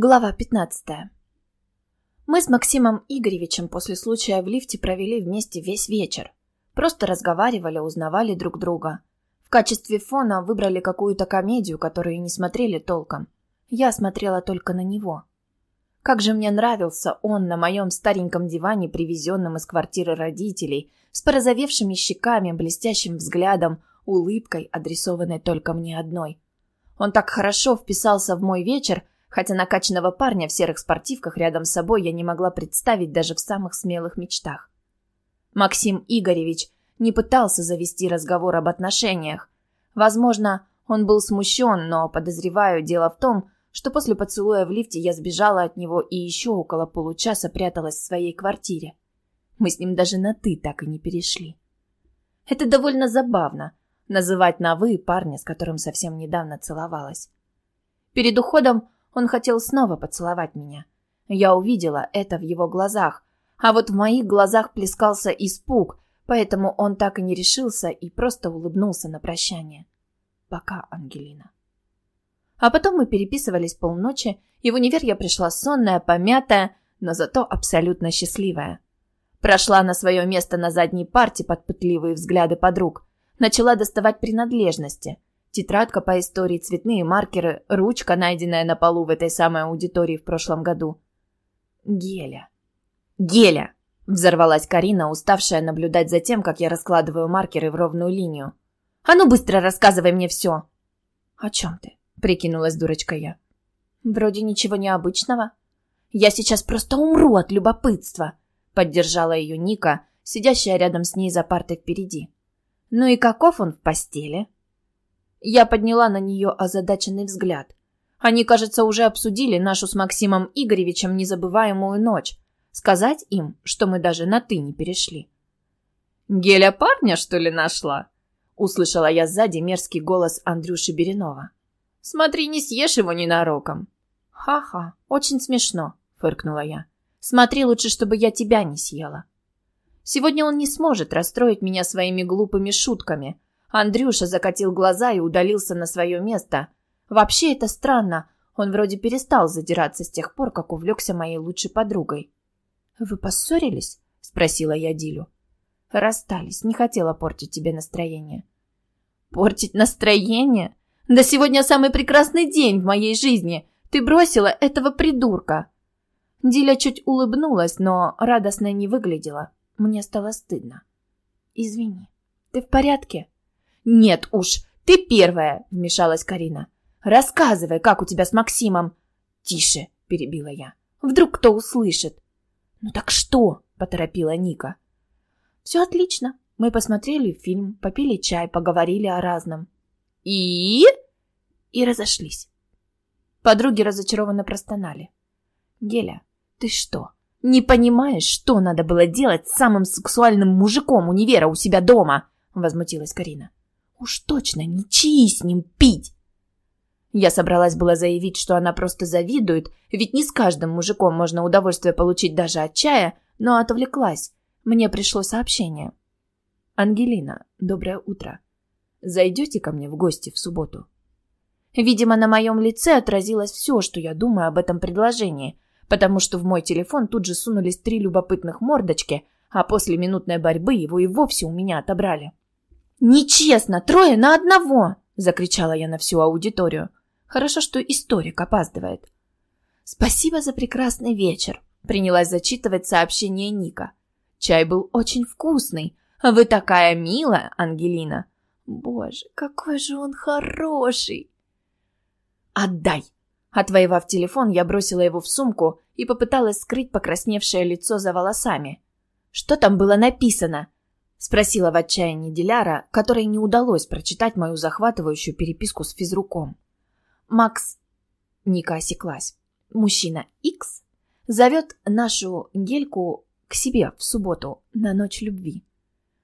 Глава 15. Мы с Максимом Игоревичем после случая в лифте провели вместе весь вечер. Просто разговаривали, узнавали друг друга. В качестве фона выбрали какую-то комедию, которую не смотрели толком. Я смотрела только на него. Как же мне нравился он на моем стареньком диване, привезенном из квартиры родителей, с порозовевшими щеками, блестящим взглядом, улыбкой, адресованной только мне одной. Он так хорошо вписался в мой вечер, хотя накачанного парня в серых спортивках рядом с собой я не могла представить даже в самых смелых мечтах. Максим Игоревич не пытался завести разговор об отношениях. Возможно, он был смущен, но, подозреваю, дело в том, что после поцелуя в лифте я сбежала от него и еще около получаса пряталась в своей квартире. Мы с ним даже на «ты» так и не перешли. Это довольно забавно — называть на «вы» парня, с которым совсем недавно целовалась. Перед уходом он хотел снова поцеловать меня. Я увидела это в его глазах, а вот в моих глазах плескался испуг, поэтому он так и не решился и просто улыбнулся на прощание. Пока, Ангелина. А потом мы переписывались полночи, и в универ я пришла сонная, помятая, но зато абсолютно счастливая. Прошла на свое место на задней парте под пытливые взгляды подруг. Начала доставать принадлежности. Тетрадка по истории, цветные маркеры, ручка, найденная на полу в этой самой аудитории в прошлом году. Геля. Геля! Взорвалась Карина, уставшая наблюдать за тем, как я раскладываю маркеры в ровную линию. «А ну быстро рассказывай мне все!» «О чем ты?» — прикинулась дурочка я. «Вроде ничего необычного. Я сейчас просто умру от любопытства!» — поддержала ее Ника, сидящая рядом с ней за партой впереди. «Ну и каков он в постели?» Я подняла на нее озадаченный взгляд. Они, кажется, уже обсудили нашу с Максимом Игоревичем незабываемую ночь. Сказать им, что мы даже на «ты» не перешли. «Геля парня, что ли, нашла?» Услышала я сзади мерзкий голос Андрюши Беринова. «Смотри, не съешь его ненароком». «Ха-ха, очень смешно», — фыркнула я. «Смотри лучше, чтобы я тебя не съела». Сегодня он не сможет расстроить меня своими глупыми шутками, Андрюша закатил глаза и удалился на свое место. Вообще это странно. Он вроде перестал задираться с тех пор, как увлекся моей лучшей подругой. «Вы поссорились?» — спросила я Дилю. «Расстались. Не хотела портить тебе настроение». «Портить настроение? Да сегодня самый прекрасный день в моей жизни. Ты бросила этого придурка». Диля чуть улыбнулась, но радостно не выглядела. Мне стало стыдно. «Извини. Ты в порядке?» «Нет уж, ты первая!» — вмешалась Карина. «Рассказывай, как у тебя с Максимом!» «Тише!» — перебила я. «Вдруг кто услышит?» «Ну так что?» — поторопила Ника. «Все отлично. Мы посмотрели фильм, попили чай, поговорили о разном». «И?» И разошлись. Подруги разочарованно простонали. «Геля, ты что, не понимаешь, что надо было делать с самым сексуальным мужиком универа у себя дома?» — возмутилась Карина. Уж точно не чаи с ним пить. Я собралась было заявить, что она просто завидует, ведь не с каждым мужиком можно удовольствие получить даже от чая, но отвлеклась. Мне пришло сообщение. «Ангелина, доброе утро. Зайдете ко мне в гости в субботу?» Видимо, на моем лице отразилось все, что я думаю об этом предложении, потому что в мой телефон тут же сунулись три любопытных мордочки, а после минутной борьбы его и вовсе у меня отобрали. «Нечестно! Трое на одного!» — закричала я на всю аудиторию. Хорошо, что историк опаздывает. «Спасибо за прекрасный вечер», — принялась зачитывать сообщение Ника. «Чай был очень вкусный. Вы такая милая, Ангелина». «Боже, какой же он хороший!» «Отдай!» Отвоевав телефон, я бросила его в сумку и попыталась скрыть покрасневшее лицо за волосами. «Что там было написано?» — спросила в отчаянии Диляра, которой не удалось прочитать мою захватывающую переписку с физруком. «Макс...» — Ника осеклась. «Мужчина X зовет нашу Гельку к себе в субботу на ночь любви».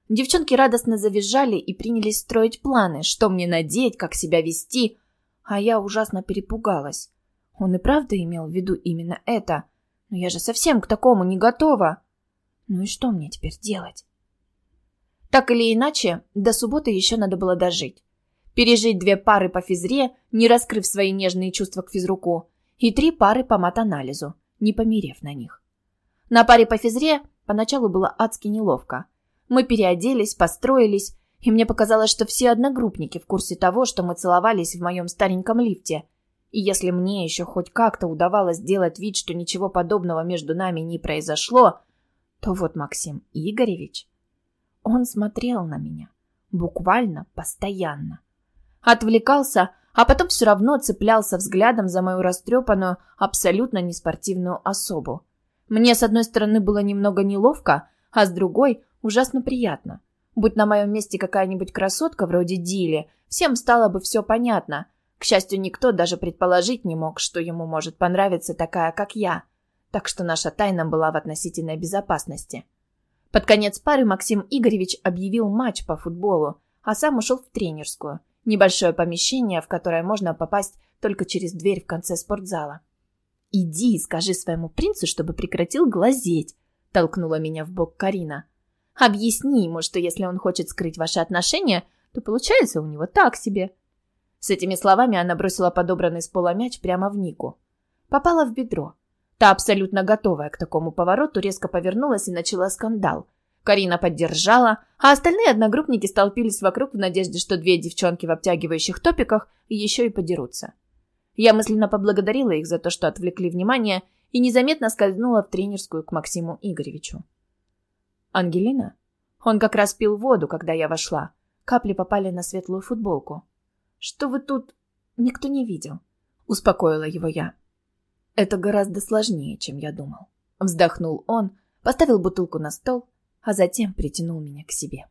Девчонки радостно завизжали и принялись строить планы, что мне надеть, как себя вести, а я ужасно перепугалась. Он и правда имел в виду именно это, но я же совсем к такому не готова. Ну и что мне теперь делать? Так или иначе, до субботы еще надо было дожить. Пережить две пары по физре, не раскрыв свои нежные чувства к физруку, и три пары по матанализу, не померев на них. На паре по физре поначалу было адски неловко. Мы переоделись, построились, и мне показалось, что все одногруппники в курсе того, что мы целовались в моем стареньком лифте. И если мне еще хоть как-то удавалось сделать вид, что ничего подобного между нами не произошло, то вот Максим Игоревич... Он смотрел на меня. Буквально постоянно. Отвлекался, а потом все равно цеплялся взглядом за мою растрепанную, абсолютно неспортивную особу. Мне, с одной стороны, было немного неловко, а с другой – ужасно приятно. Будь на моем месте какая-нибудь красотка вроде Дили, всем стало бы все понятно. К счастью, никто даже предположить не мог, что ему может понравиться такая, как я. Так что наша тайна была в относительной безопасности. Под конец пары Максим Игоревич объявил матч по футболу, а сам ушел в тренерскую – Небольшое помещение, в которое можно попасть только через дверь в конце спортзала. «Иди и скажи своему принцу, чтобы прекратил глазеть», – толкнула меня в бок Карина. «Объясни ему, что если он хочет скрыть ваши отношения, то получается у него так себе». С этими словами она бросила подобранный с пола мяч прямо в Нику. Попала в бедро. Та, абсолютно готовая к такому повороту, резко повернулась и начала скандал. Карина поддержала, а остальные одногруппники столпились вокруг в надежде, что две девчонки в обтягивающих топиках еще и подерутся. Я мысленно поблагодарила их за то, что отвлекли внимание, и незаметно скользнула в тренерскую к Максиму Игоревичу. «Ангелина?» Он как раз пил воду, когда я вошла. Капли попали на светлую футболку. «Что вы тут...» «Никто не видел», — успокоила его я. «Это гораздо сложнее, чем я думал». Вздохнул он, поставил бутылку на стол, а затем притянул меня к себе.